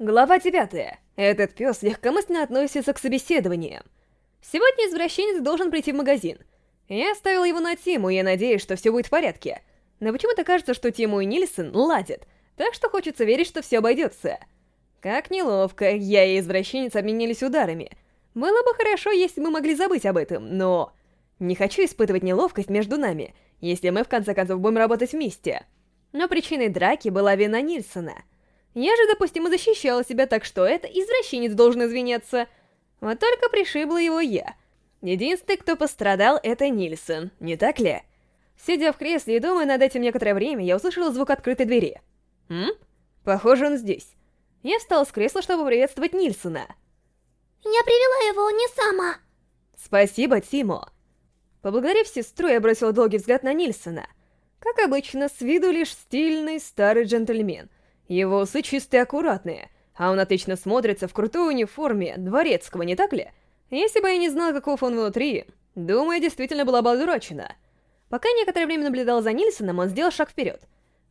Глава 9. Этот пес легкомысленно относится к собеседованиям. Сегодня извращенец должен прийти в магазин. Я оставил его на Тиму, и я надеюсь, что все будет в порядке. Но почему-то кажется, что Тиму и Нильсон ладят, так что хочется верить, что все обойдется. Как неловко, я и извращенец обменялись ударами. Было бы хорошо, если мы могли забыть об этом, но... Не хочу испытывать неловкость между нами, если мы в конце концов будем работать вместе. Но причиной драки была вина Нильсона — я же допустимо защищала себя, так что это извращенец должен извиняться. Вот только пришибла его я. Единственный, кто пострадал, это Нильсон, не так ли? Сидя в кресле и думая над этим некоторое время, я услышала звук открытой двери. М? Похоже, он здесь. Я встала с кресла, чтобы приветствовать Нильсона. Я привела его не сама. Спасибо, Тимо. Поблагодарив сестру, я бросила долгий взгляд на Нильсона. Как обычно, с виду лишь стильный старый джентльмен — его усы чистые и аккуратные, а он отлично смотрится в крутой униформе дворецкого, не так ли? Если бы я не знал, каков он внутри, думаю, действительно была бы одурачена. Пока некоторое время наблюдал за Нильсоном, он сделал шаг вперед.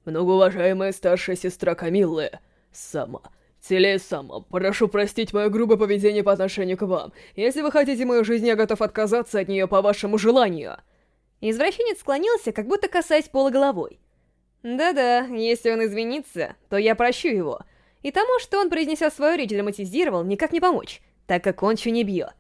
Многоуважаемая старшая сестра Камиллы, Сама, Теле Сама, прошу простить мое грубое поведение по отношению к вам. Если вы хотите мою жизнь, я готов отказаться от нее по вашему желанию. Извращенец склонился, как будто касаясь пола головой. Да-да, если он извинится, то я прощу его. И тому, что он, произнеся свою речь, драматизировал, никак не помочь, так как он бьет.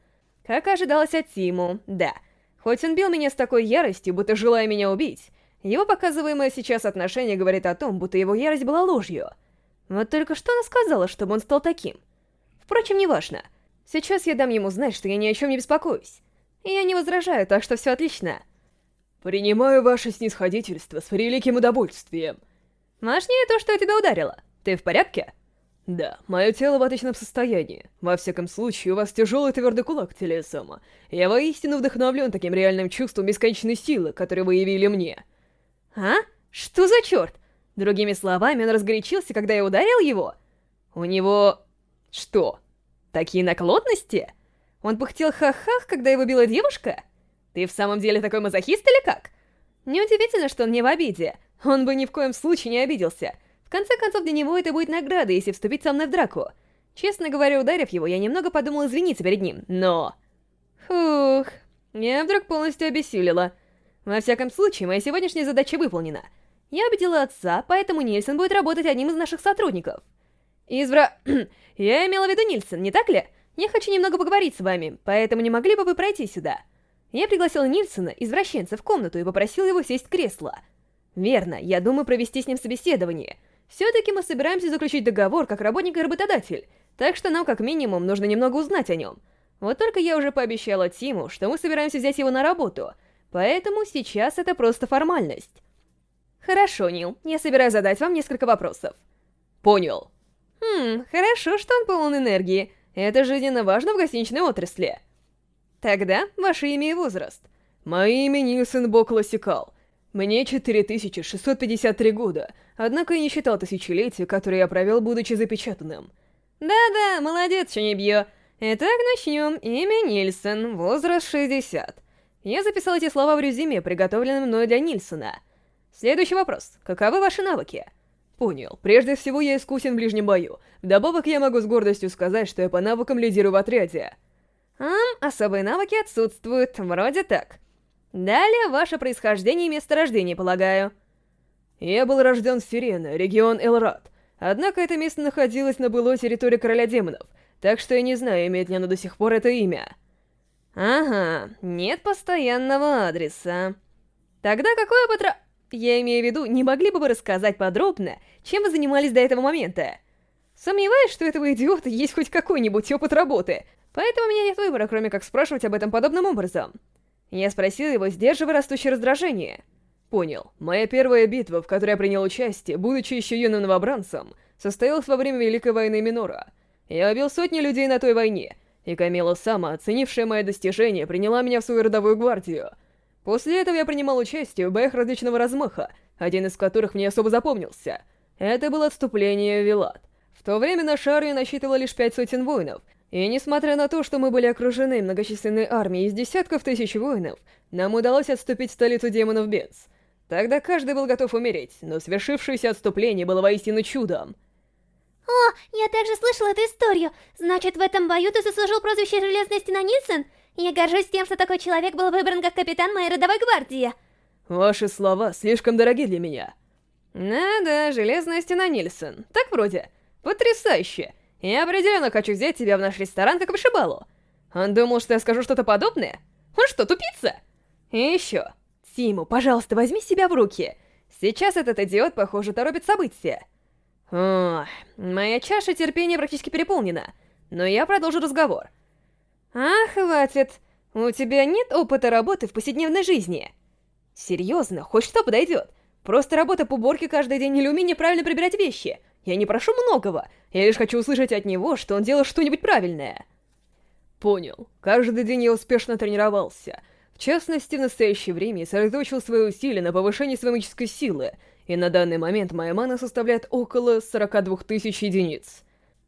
Как ожидалось от Тиму, да. Хоть он бил меня с такой яростью, будто желая меня убить, его показываемое сейчас отношение говорит о том, будто его ярость была ложью. Вот только что она сказала, чтобы он стал таким? Впрочем, неважно. Сейчас я дам ему знать, что я ни о чем не беспокоюсь. Я не возражаю, так что все отлично. «Принимаю ваше снисходительство с превеликим удовольствием». «Важнее то, что я тебя ударила. Ты в порядке?» «Да, мое тело в отличном состоянии. Во всяком случае, у вас тяжелый твердый кулак, Телесама. Я воистину вдохновлен таким реальным чувством бесконечной силы, которую вы явили мне». «А? Что за черт?» Другими словами, он разгорячился, когда я ударил его? У него... что? Такие наклонности? Он пыхтел ха-хах, когда его била девушка? Ты в самом деле такой мазохист или как? Неудивительно, что он не в обиде. Он бы ни в коем случае не обиделся. В конце концов, для него это будет награда, если вступить со мной в драку. Честно говоря, ударив его, я немного подумал извиниться перед ним, но... Фух, я вдруг полностью обессилила. Во всяком случае, моя сегодняшняя задача выполнена. Я убедила отца, поэтому Нильсон будет работать одним из наших сотрудников. Извра... я имела в виду Нильсон, не так ли? Я хочу немного поговорить с вами, поэтому не могли бы вы пройти сюда? Я пригласил Нильсона, извращенца, в комнату и попросил его сесть в кресло. Верно, я думаю провести с ним собеседование. Все-таки мы собираемся заключить договор как работник и работодатель, так что нам как минимум нужно немного узнать о нем. Вот только я уже пообещала Тиму, что мы собираемся взять его на работу, поэтому сейчас это просто формальность. Хорошо, Нил, я собираюсь задать вам несколько вопросов. Понял. Хм, хорошо, что он полон энергии. Это жизненно важно в гостиничной отрасли. Тогда ваше имя и возраст. Мое имя Нильсон Бо Классикал. Мне 4653 года, однако я не считал тысячелетия, которое я провел, будучи запечатанным. Да-да, молодец, Чанибьё. Итак, начнем. Имя Нильсон, возраст 60. Я записал эти слова в резюме, приготовленном мной для Нильсона. Следующий вопрос. Каковы ваши навыки? Понял. Прежде всего, я искусен в ближнем бою. Вдобавок, я могу с гордостью сказать, что я по навыкам лидирую в отряде. Ам, особые навыки отсутствуют, вроде так. Далее ваше происхождение и место рождения, полагаю. Я был рожден в Сирена, регион Элрад. Однако это место находилось на былой территории Короля Демонов, так что я не знаю, имеет ли оно до сих пор это имя. Ага, нет постоянного адреса. Тогда какое патра... Я имею в виду, не могли бы вы рассказать подробно, чем вы занимались до этого момента? Сомневаюсь, что у этого идиота есть хоть какой-нибудь опыт работы, Поэтому у меня нет выбора, кроме как спрашивать об этом подобным образом. Я спросил его, сдерживая растущее раздражение. Понял. Моя первая битва, в которой я принял участие, будучи еще юным новобранцем, состоялась во время Великой войны Минора. Я убил сотни людей на той войне, и Камила Сама, оценившая мои достижения, приняла меня в свою родовую гвардию. После этого я принимал участие в боях различного размаха, один из которых мне особо запомнился. Это было отступление в Вилат. В то время наша армия насчитывала лишь пять сотен воинов, и несмотря на то, что мы были окружены многочисленной армией из десятков тысяч воинов, нам удалось отступить в столицу демонов Бенц. Тогда каждый был готов умереть, но свершившееся отступление было воистину чудом. О, я также слышал эту историю. Значит, в этом бою ты заслужил прозвище Железная Стена Нильсон? Я горжусь тем, что такой человек был выбран как капитан моей родовой гвардии. Ваши слова слишком дороги для меня. Да-да, Железная Стена Нильсон. Так вроде. Потрясающе. Я определенно хочу взять тебя в наш ресторан как вышибалу. Он думал, что я скажу что-то подобное? Он что, тупица? И еще. Тиму, пожалуйста, возьми себя в руки. Сейчас этот идиот, похоже, торопит события. О, моя чаша терпения практически переполнена, но я продолжу разговор. А, хватит. У тебя нет опыта работы в повседневной жизни? Серьезно, хоть что подойдет. Просто работа по уборке каждый день или умение правильно прибирать вещи. Я не прошу многого, я лишь хочу услышать от него, что он делал что-нибудь правильное. Понял. Каждый день я успешно тренировался. В частности, в настоящее время я сосредоточил свои усилия на повышении своей магической силы, и на данный момент моя мана составляет около 42 тысяч единиц.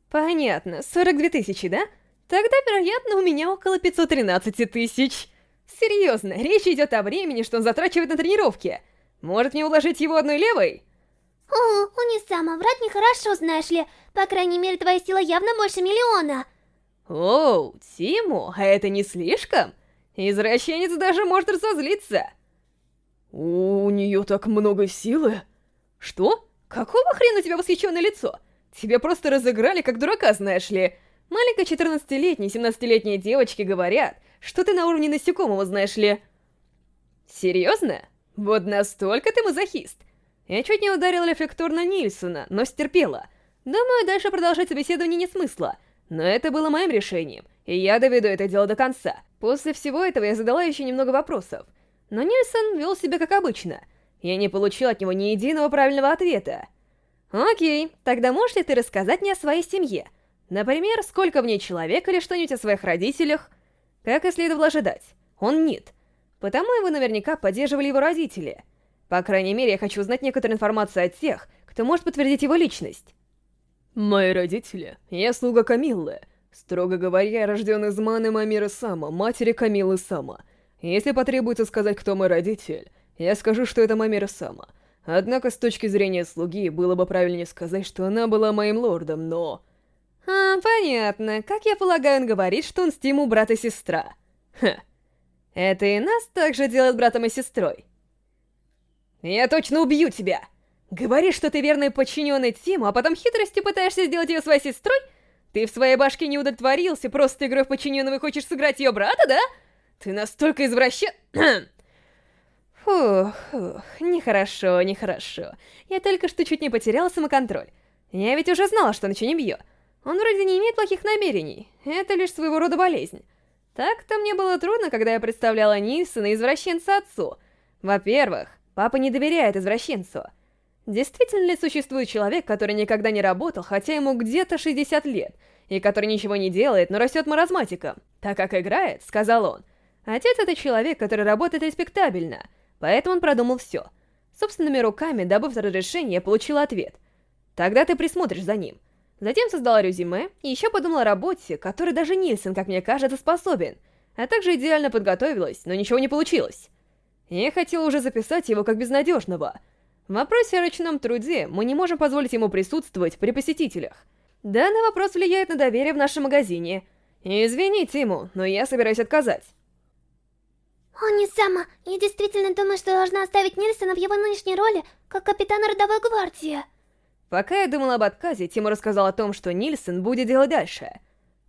Понятно, 42 тысячи, да? Тогда, вероятно, у меня около 513 тысяч. Серьезно, речь идет о времени, что он затрачивает на тренировки. Может мне уложить его одной левой? О, Унисама, врать нехорошо, знаешь ли. По крайней мере, твоя сила явно больше миллиона. Оу, Тиму, а это не слишком? Извращенец даже может разозлиться. У нее так много силы. Что? Какого хрена у тебя восхищенное лицо? Тебя просто разыграли как дурака, знаешь ли. Маленькая 14-летняя, 17-летние девочки говорят, что ты на уровне насекомого, знаешь ли. Серьезно? Вот настолько ты мазохист. Я чуть не ударила рефлекторно Нильсона, но стерпела. Думаю, дальше продолжать собеседование не смысла. Но это было моим решением, и я доведу это дело до конца. После всего этого я задала еще немного вопросов. Но Нильсон вел себя как обычно. Я не получил от него ни единого правильного ответа. Окей, тогда можешь ли ты рассказать мне о своей семье? Например, сколько в ней человек или что-нибудь о своих родителях? Как и следовало ожидать, он нет. Потому его наверняка поддерживали его родители. По крайней мере, я хочу узнать некоторую информацию о тех, кто может подтвердить его личность. Мои родители, я слуга Камиллы. Строго говоря, я рожден из Маны Мамиры Сама, матери Камиллы Сама. Если потребуется сказать, кто мой родитель, я скажу, что это Мамира Сама. Однако, с точки зрения слуги, было бы правильнее сказать, что она была моим лордом, но... А, понятно. Как я полагаю, он говорит, что он с Тиму брат и сестра. Ха. Это и нас также делает братом и сестрой. Я точно убью тебя! Говоришь, что ты верный подчиненный Тиму, а потом хитростью пытаешься сделать ее своей сестрой? Ты в своей башке не удовлетворился просто игрой в подчиненного и хочешь сыграть ее брата, да? Ты настолько извращен... Фух, фух, нехорошо, нехорошо. Я только что чуть не потеряла самоконтроль. Я ведь уже знала, что не бьет. Он вроде не имеет плохих намерений. Это лишь своего рода болезнь. Так-то мне было трудно, когда я представляла Нильсона извращенца отцу. Во-первых, папа не доверяет извращенцу. Действительно ли существует человек, который никогда не работал, хотя ему где-то 60 лет, и который ничего не делает, но растет маразматиком? Так как играет, сказал он. Отец — это человек, который работает респектабельно, поэтому он продумал все. Собственными руками, добыв разрешение, получил ответ. Тогда ты присмотришь за ним. Затем создала резюме и еще подумала о работе, которой даже Нильсон, как мне кажется, способен, а также идеально подготовилась, но ничего не получилось. Я хотела уже записать его как безнадежного — в вопросе о ручном труде мы не можем позволить ему присутствовать при посетителях. Данный вопрос влияет на доверие в нашем магазине. Извини, Тиму, но я собираюсь отказать. О, не сама. Я действительно думаю, что должна оставить Нильсона в его нынешней роли, как капитана родовой гвардии. Пока я думала об отказе, Тиму рассказал о том, что Нильсон будет делать дальше.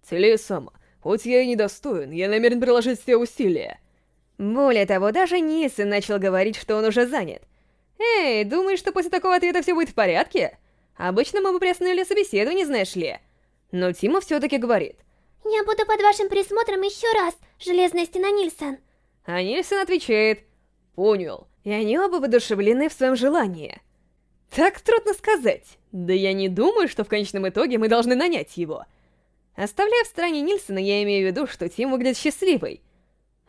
Целее сама. Хоть я и недостоин, я намерен приложить все усилия. Более того, даже Нильсон начал говорить, что он уже занят. «Эй, думаешь, что после такого ответа все будет в порядке? Обычно мы бы приостановили собеседование, знаешь ли». Но Тима все-таки говорит. «Я буду под вашим присмотром еще раз, Железная Стена Нильсон». А Нильсон отвечает. «Понял». И они оба воодушевлены в своем желании. Так трудно сказать. Да я не думаю, что в конечном итоге мы должны нанять его. Оставляя в стороне Нильсона, я имею в виду, что Тим выглядит счастливой.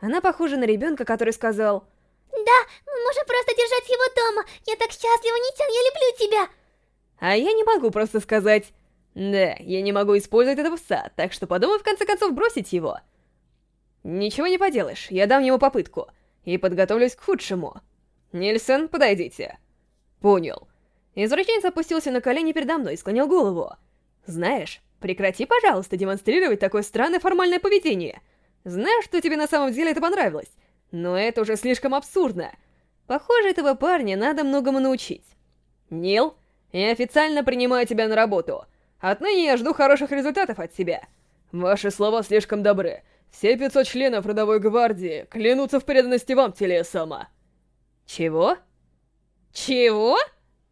Она похожа на ребенка, который сказал... Да, мы можем просто держать его дома. Я так счастлива, Нитян, я люблю тебя. А я не могу просто сказать... Да, я не могу использовать этого пса, так что подумай в конце концов бросить его. Ничего не поделаешь, я дам ему попытку. И подготовлюсь к худшему. Нильсон, подойдите. Понял. Извращенец опустился на колени передо мной и склонил голову. Знаешь, Прекрати, пожалуйста, демонстрировать такое странное формальное поведение. Знаю, что тебе на самом деле это понравилось, но это уже слишком абсурдно. Похоже, этого парня надо многому научить. Нил, я официально принимаю тебя на работу. Отныне я жду хороших результатов от тебя. Ваши слова слишком добры. Все 500 членов родовой гвардии клянутся в преданности вам, Телесама. Чего? Чего?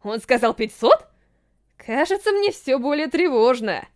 Он сказал 500? Кажется, мне все более тревожно.